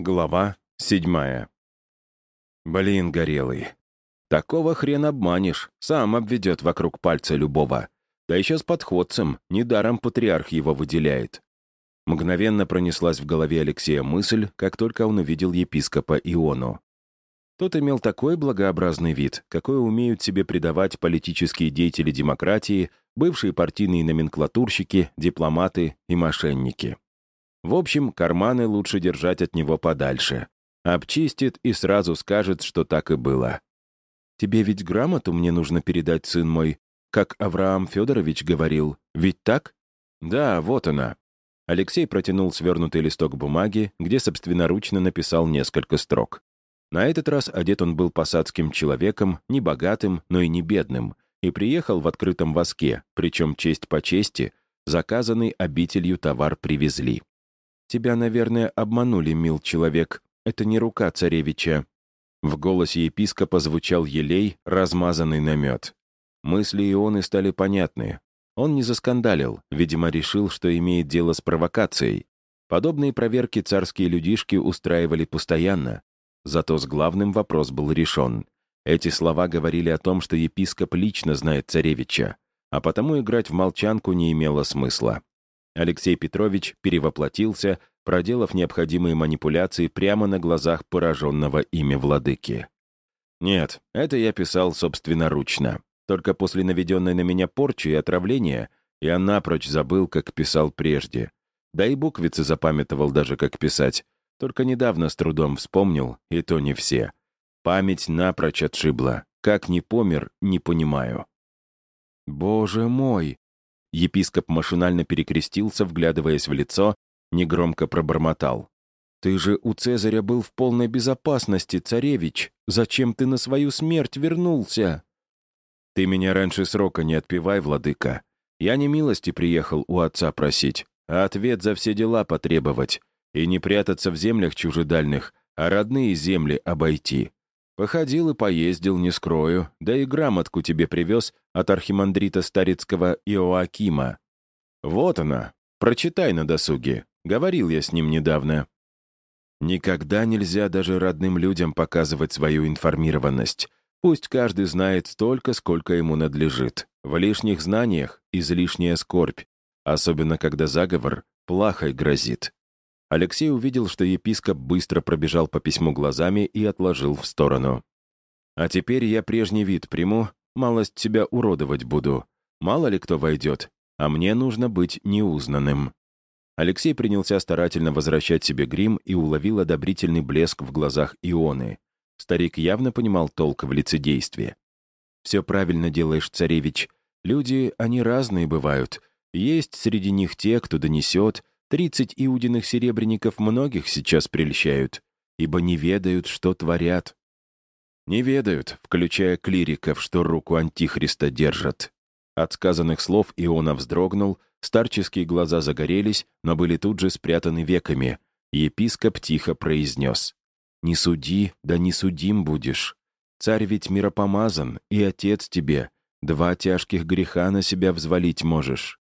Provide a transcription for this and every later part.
Глава седьмая. Блин, горелый. Такого хрен обманешь, сам обведет вокруг пальца любого. Да еще с подходцем, недаром патриарх его выделяет. Мгновенно пронеслась в голове Алексея мысль, как только он увидел епископа Иону. Тот имел такой благообразный вид, какой умеют себе придавать политические деятели демократии, бывшие партийные номенклатурщики, дипломаты и мошенники. В общем, карманы лучше держать от него подальше. Обчистит и сразу скажет, что так и было. «Тебе ведь грамоту мне нужно передать, сын мой, как Авраам Федорович говорил. Ведь так?» «Да, вот она». Алексей протянул свернутый листок бумаги, где собственноручно написал несколько строк. На этот раз одет он был посадским человеком, не богатым, но и не бедным, и приехал в открытом воске, причем честь по чести, заказанный обителью товар привезли. «Тебя, наверное, обманули, мил человек. Это не рука царевича». В голосе епископа звучал елей, размазанный намет. Мысли Ионы стали понятны. Он не заскандалил, видимо, решил, что имеет дело с провокацией. Подобные проверки царские людишки устраивали постоянно. Зато с главным вопрос был решен. Эти слова говорили о том, что епископ лично знает царевича, а потому играть в молчанку не имело смысла. Алексей Петрович перевоплотился, проделав необходимые манипуляции прямо на глазах пораженного ими владыки. Нет, это я писал собственноручно. Только после наведенной на меня порчи и отравления я напрочь забыл, как писал прежде. Да и буквицы запамятовал даже, как писать. Только недавно с трудом вспомнил, и то не все. Память напрочь отшибла. Как не помер, не понимаю. «Боже мой!» Епископ машинально перекрестился, вглядываясь в лицо, негромко пробормотал. «Ты же у Цезаря был в полной безопасности, царевич. Зачем ты на свою смерть вернулся?» «Ты меня раньше срока не отпевай, владыка. Я не милости приехал у отца просить, а ответ за все дела потребовать. И не прятаться в землях чужедальных, а родные земли обойти. Походил и поездил, не скрою, да и грамотку тебе привез от архимандрита Старицкого Иоакима. Вот она, прочитай на досуге. Говорил я с ним недавно. Никогда нельзя даже родным людям показывать свою информированность. Пусть каждый знает столько, сколько ему надлежит. В лишних знаниях излишняя скорбь, особенно когда заговор плахой грозит. Алексей увидел, что епископ быстро пробежал по письму глазами и отложил в сторону. «А теперь я прежний вид приму, малость себя уродовать буду. Мало ли кто войдет, а мне нужно быть неузнанным». Алексей принялся старательно возвращать себе грим и уловил одобрительный блеск в глазах Ионы. Старик явно понимал толк в лицедействе. «Все правильно делаешь, царевич. Люди, они разные бывают. Есть среди них те, кто донесет, Тридцать иудиных серебряников многих сейчас прельщают, ибо не ведают, что творят. Не ведают, включая клириков, что руку Антихриста держат. От сказанных слов Иона вздрогнул, старческие глаза загорелись, но были тут же спрятаны веками. Епископ тихо произнес. «Не суди, да не судим будешь. Царь ведь миропомазан, и отец тебе. Два тяжких греха на себя взвалить можешь».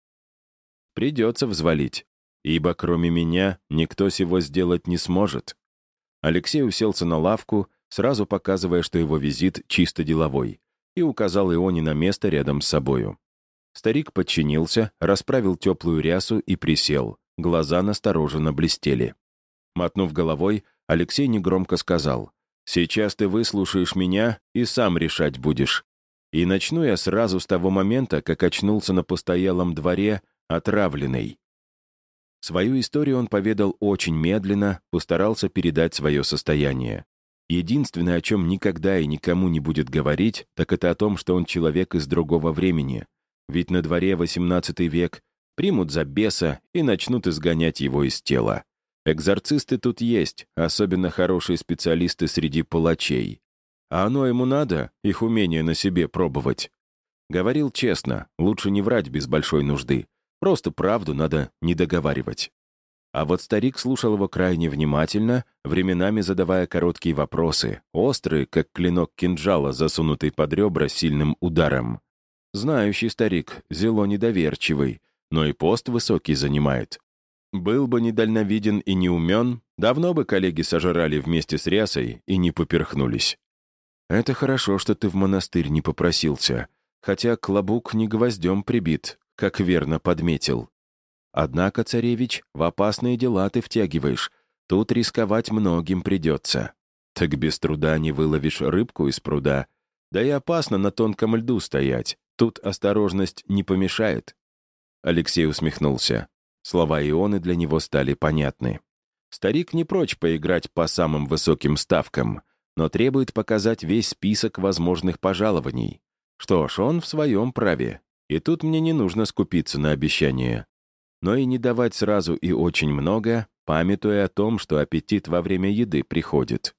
«Придется взвалить ибо кроме меня никто сего сделать не сможет». Алексей уселся на лавку, сразу показывая, что его визит чисто деловой, и указал Ионе на место рядом с собою. Старик подчинился, расправил теплую рясу и присел. Глаза настороженно блестели. Мотнув головой, Алексей негромко сказал, «Сейчас ты выслушаешь меня и сам решать будешь. И начну я сразу с того момента, как очнулся на постоялом дворе, отравленный. Свою историю он поведал очень медленно, постарался передать свое состояние. Единственное, о чем никогда и никому не будет говорить, так это о том, что он человек из другого времени. Ведь на дворе XVIII век примут за беса и начнут изгонять его из тела. Экзорцисты тут есть, особенно хорошие специалисты среди палачей. А оно ему надо, их умение на себе пробовать. Говорил честно, лучше не врать без большой нужды. Просто правду надо не договаривать. А вот старик слушал его крайне внимательно, временами задавая короткие вопросы, острые, как клинок кинжала, засунутый под ребра сильным ударом. Знающий старик, зело недоверчивый, но и пост высокий занимает. Был бы недальновиден и неумен, давно бы коллеги сожрали вместе с рясой и не поперхнулись. «Это хорошо, что ты в монастырь не попросился, хотя клобук не гвоздем прибит, как верно подметил. Однако, царевич, в опасные дела ты втягиваешь, тут рисковать многим придется. Так без труда не выловишь рыбку из пруда, да и опасно на тонком льду стоять, тут осторожность не помешает». Алексей усмехнулся. Слова Ионы для него стали понятны. Старик не прочь поиграть по самым высоким ставкам, но требует показать весь список возможных пожалований. Что ж, он в своем праве, и тут мне не нужно скупиться на обещания. Но и не давать сразу и очень много, памятуя о том, что аппетит во время еды приходит.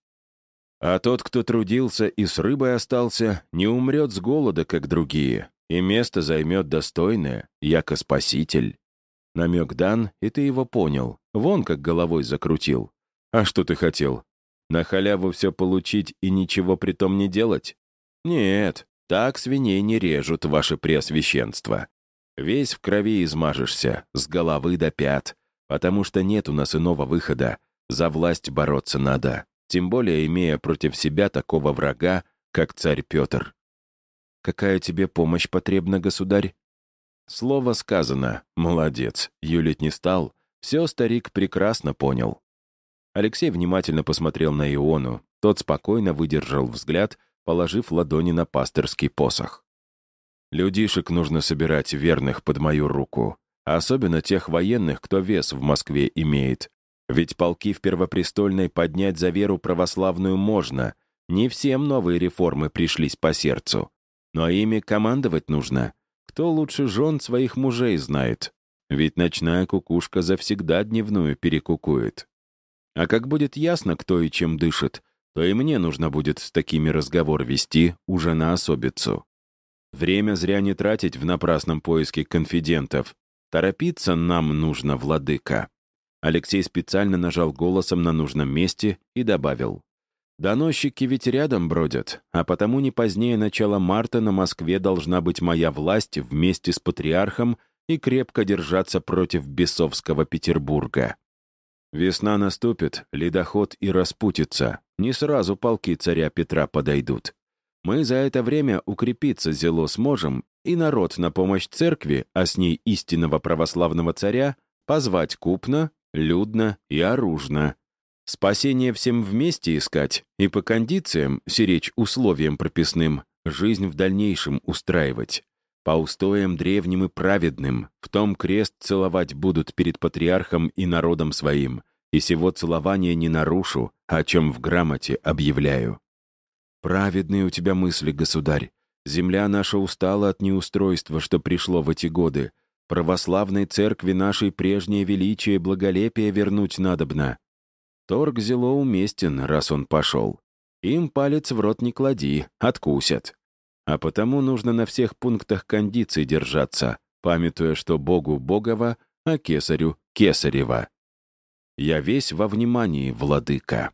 А тот, кто трудился и с рыбой остался, не умрет с голода, как другие, и место займет достойное, яко спаситель. Намек дан, и ты его понял. Вон как головой закрутил. А что ты хотел? На халяву все получить и ничего при том не делать? Нет, так свиней не режут, ваше преосвященство. Весь в крови измажешься, с головы до пят, потому что нет у нас иного выхода. За власть бороться надо, тем более имея против себя такого врага, как царь Петр. Какая тебе помощь потребна, государь? Слово сказано. Молодец. Юлить не стал. Все старик прекрасно понял. Алексей внимательно посмотрел на Иону. Тот спокойно выдержал взгляд, положив ладони на пасторский посох. «Людишек нужно собирать верных под мою руку, особенно тех военных, кто вес в Москве имеет. Ведь полки в Первопрестольной поднять за веру православную можно. Не всем новые реформы пришлись по сердцу. Но ими командовать нужно. Кто лучше жен своих мужей знает? Ведь ночная кукушка завсегда дневную перекукует. А как будет ясно, кто и чем дышит, то и мне нужно будет с такими разговор вести уже на особицу. Время зря не тратить в напрасном поиске конфидентов. Торопиться нам нужно, владыка. Алексей специально нажал голосом на нужном месте и добавил. «Доносчики ведь рядом бродят, а потому не позднее начала марта на Москве должна быть моя власть вместе с патриархом и крепко держаться против бесовского Петербурга. Весна наступит, ледоход и распутится. Не сразу полки царя Петра подойдут. Мы за это время укрепиться зело сможем, и народ на помощь церкви, а с ней истинного православного царя, позвать купно, людно и оружно. Спасение всем вместе искать и по кондициям, сиречь условиям прописным, жизнь в дальнейшем устраивать. По устоям древним и праведным, в том крест целовать будут перед патриархом и народом своим, и сего целования не нарушу, о чем в грамоте объявляю. Праведные у тебя мысли, государь. Земля наша устала от неустройства, что пришло в эти годы. Православной церкви нашей прежнее величие и благолепие вернуть надобно. Торг зело уместен, раз он пошел. Им палец в рот не клади, откусят. А потому нужно на всех пунктах кондиций держаться, памятуя, что Богу Богова, а кесарю Кесарева. Я весь во внимании, владыка.